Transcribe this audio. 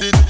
go.